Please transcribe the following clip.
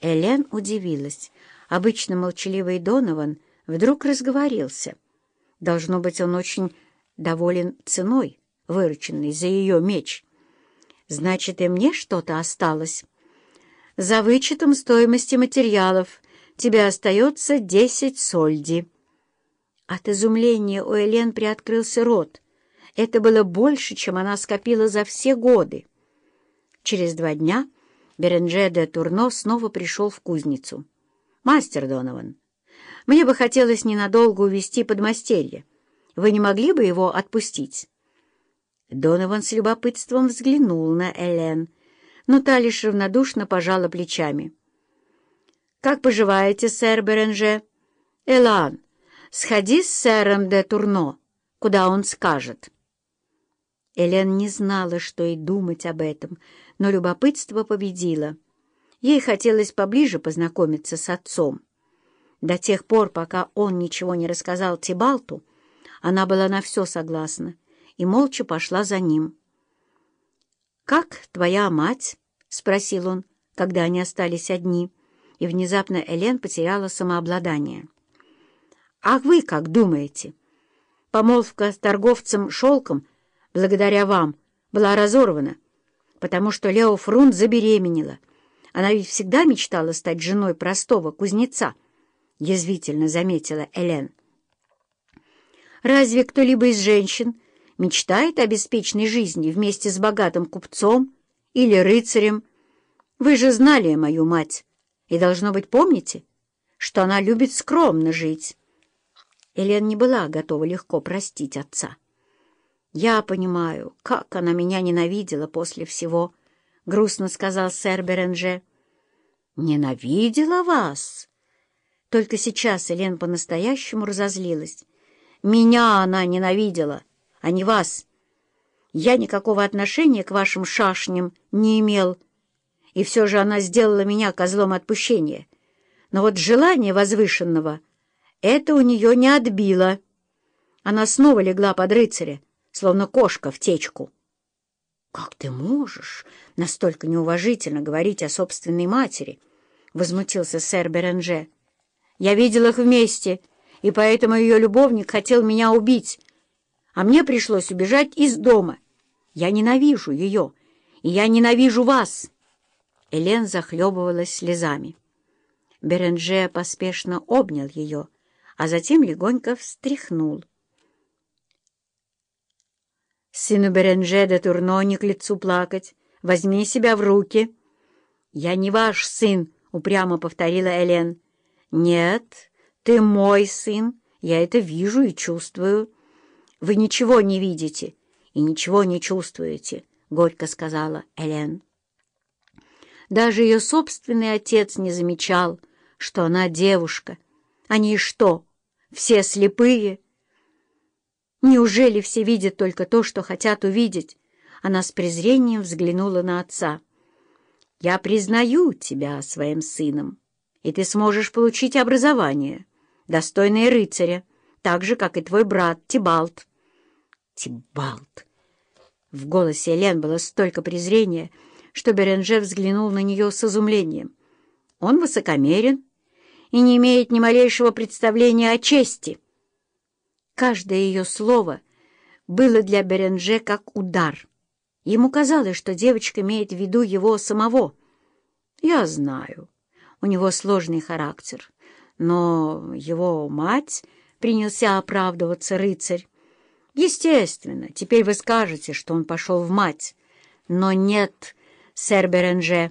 Элен удивилась. Обычно молчаливый Донован вдруг разговорился. Должно быть, он очень доволен ценой, вырученной за ее меч. Значит, и мне что-то осталось. За вычетом стоимости материалов тебе остается десять сольди. От изумления у Элен приоткрылся рот. Это было больше, чем она скопила за все годы. Через два дня Беренже де Турно снова пришел в кузницу. «Мастер Донован, мне бы хотелось ненадолго увести подмастерье. Вы не могли бы его отпустить?» Донован с любопытством взглянул на Элен, но та лишь равнодушно пожала плечами. «Как поживаете, сэр Беренже?» «Элан, сходи с сэром де Турно, куда он скажет». Элен не знала, что и думать об этом, но любопытство победило. Ей хотелось поближе познакомиться с отцом. До тех пор, пока он ничего не рассказал Тибалту, она была на все согласна и молча пошла за ним. «Как твоя мать?» — спросил он, когда они остались одни, и внезапно Элен потеряла самообладание. «А вы как думаете? Помолвка с торговцем шелком — благодаря вам, была разорвана, потому что Лео Фрунт забеременела. Она ведь всегда мечтала стать женой простого кузнеца, — язвительно заметила Элен. Разве кто-либо из женщин мечтает о беспечной жизни вместе с богатым купцом или рыцарем? Вы же знали мою мать, и, должно быть, помните, что она любит скромно жить. Элен не была готова легко простить отца. «Я понимаю, как она меня ненавидела после всего», — грустно сказал сэр Беренже. «Ненавидела вас?» Только сейчас Элен по-настоящему разозлилась. «Меня она ненавидела, а не вас. Я никакого отношения к вашим шашням не имел, и все же она сделала меня козлом отпущения. Но вот желание возвышенного это у нее не отбило. Она снова легла под рыцаря, словно кошка в течку. — Как ты можешь настолько неуважительно говорить о собственной матери? — возмутился сэр Беренже. — Я видел их вместе, и поэтому ее любовник хотел меня убить, а мне пришлось убежать из дома. Я ненавижу ее, и я ненавижу вас. Элен захлебывалась слезами. Беренже поспешно обнял ее, а затем легонько встряхнул. Сыну Беренже де Турно не к лицу плакать. Возьми себя в руки. — Я не ваш сын, — упрямо повторила Элен. — Нет, ты мой сын. Я это вижу и чувствую. — Вы ничего не видите и ничего не чувствуете, — горько сказала Элен. Даже ее собственный отец не замечал, что она девушка. Они что, все слепые? — Неужели все видят только то, что хотят увидеть? Она с презрением взглянула на отца. «Я признаю тебя своим сыном, и ты сможешь получить образование, достойное рыцаря, так же, как и твой брат Тибалт». «Тибалт!» В голосе Элен было столько презрения, что Беренже взглянул на нее с изумлением. «Он высокомерен и не имеет ни малейшего представления о чести». Каждое ее слово было для Беренже как удар. Ему казалось, что девочка имеет в виду его самого. Я знаю, у него сложный характер, но его мать принялся оправдываться рыцарь. Естественно, теперь вы скажете, что он пошел в мать. Но нет, сэр Беренже,